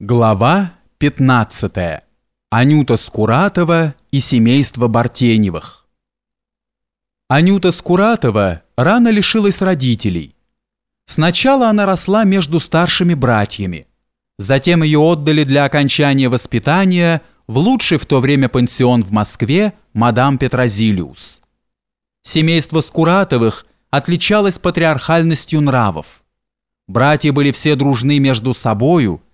Глава 15. Анюта Скуратова и семейство Бартеневых. Анюта Скуратова рано лишилась родителей. Сначала она росла между старшими братьями. Затем ее отдали для окончания воспитания в лучший в то время пансион в Москве мадам Петрозилиус. Семейство Скуратовых отличалось патриархальностью нравов. Братья были все дружны между собою –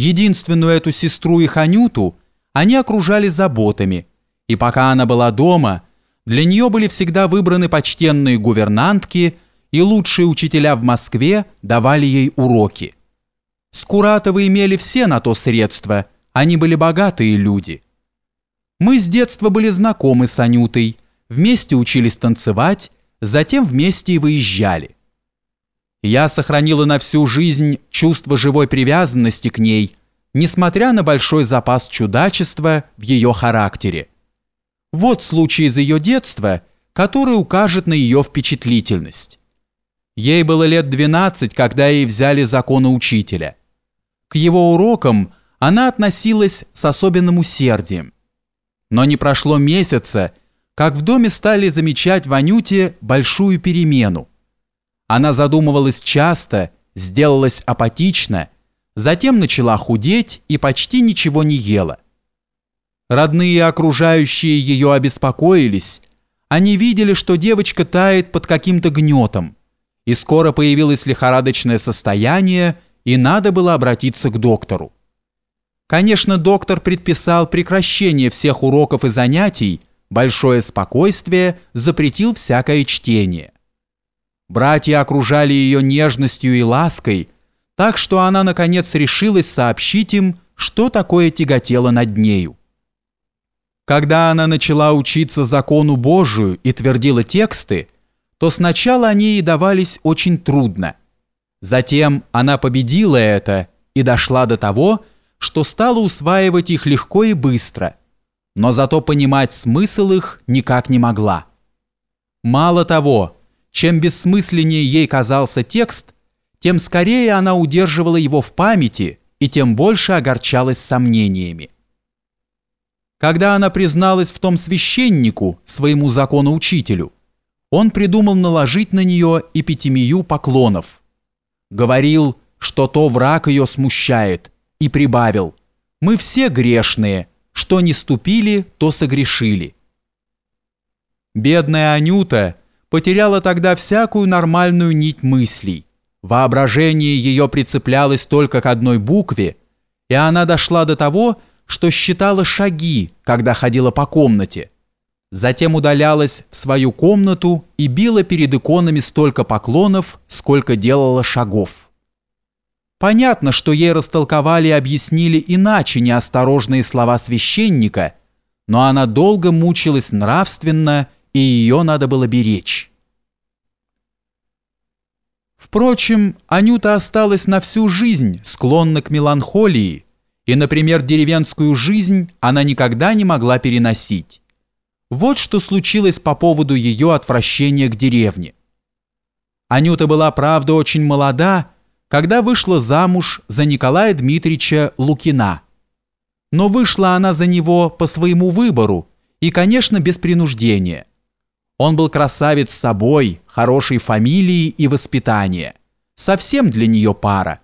Единственную эту сестру и Ханюту они окружали заботами, и пока она была дома, для нее были всегда выбраны почтенные гувернантки, и лучшие учителя в Москве давали ей уроки. Скуратовы имели все на то средства, они были богатые люди. Мы с детства были знакомы с Анютой, вместе учились танцевать, затем вместе и выезжали. Я сохранила на всю жизнь чувство живой привязанности к ней, несмотря на большой запас чудачества в ее характере. Вот случай из ее детства, который укажет на ее впечатлительность. Ей было лет 12, когда ей взяли учителя. К его урокам она относилась с особенным усердием. Но не прошло месяца, как в доме стали замечать в Анюте большую перемену. Она задумывалась часто, сделалась апатична, затем начала худеть и почти ничего не ела. Родные и окружающие ее обеспокоились. Они видели, что девочка тает под каким-то гнетом, и скоро появилось лихорадочное состояние, и надо было обратиться к доктору. Конечно, доктор предписал прекращение всех уроков и занятий, большое спокойствие, запретил всякое чтение. Братья окружали ее нежностью и лаской, так что она, наконец, решилась сообщить им, что такое тяготело над нею. Когда она начала учиться закону Божию и твердила тексты, то сначала они ей давались очень трудно. Затем она победила это и дошла до того, что стала усваивать их легко и быстро, но зато понимать смысл их никак не могла. Мало того, чем бессмысленнее ей казался текст, тем скорее она удерживала его в памяти и тем больше огорчалась сомнениями. Когда она призналась в том священнику, своему законоучителю, он придумал наложить на нее эпитемию поклонов. Говорил, что то враг ее смущает, и прибавил, «Мы все грешные, что не ступили, то согрешили». Бедная Анюта – потеряла тогда всякую нормальную нить мыслей. Воображение ее прицеплялось только к одной букве, и она дошла до того, что считала шаги, когда ходила по комнате. Затем удалялась в свою комнату и била перед иконами столько поклонов, сколько делала шагов. Понятно, что ей растолковали и объяснили иначе неосторожные слова священника, но она долго мучилась нравственно и ее надо было беречь. Впрочем, Анюта осталась на всю жизнь склонна к меланхолии, и, например, деревенскую жизнь она никогда не могла переносить. Вот что случилось по поводу ее отвращения к деревне. Анюта была, правда, очень молода, когда вышла замуж за Николая Дмитриевича Лукина. Но вышла она за него по своему выбору и, конечно, без принуждения. Он был красавец собой, хорошей фамилией и воспитания. Совсем для нее пара.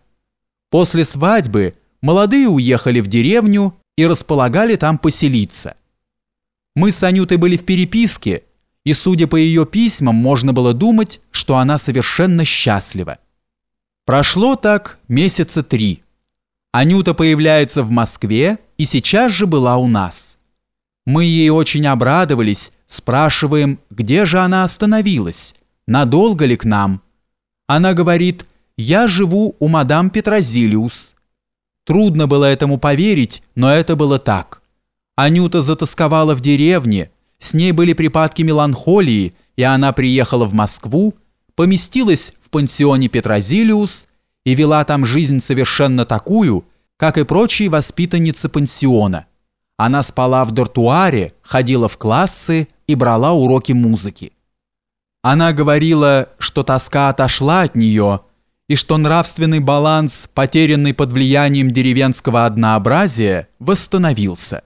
После свадьбы молодые уехали в деревню и располагали там поселиться. Мы с Анютой были в переписке, и, судя по ее письмам, можно было думать, что она совершенно счастлива. Прошло так месяца три. Анюта появляется в Москве и сейчас же была у нас. Мы ей очень обрадовались, спрашиваем, где же она остановилась, надолго ли к нам. Она говорит, я живу у мадам Петрозилиус. Трудно было этому поверить, но это было так. Анюта затасковала в деревне, с ней были припадки меланхолии, и она приехала в Москву, поместилась в пансионе Петрозилиус и вела там жизнь совершенно такую, как и прочие воспитанницы пансиона – она спала в дартуаре, ходила в классы и брала уроки музыки. Она говорила, что тоска отошла от нее, и что нравственный баланс, потерянный под влиянием деревенского однообразия, восстановился.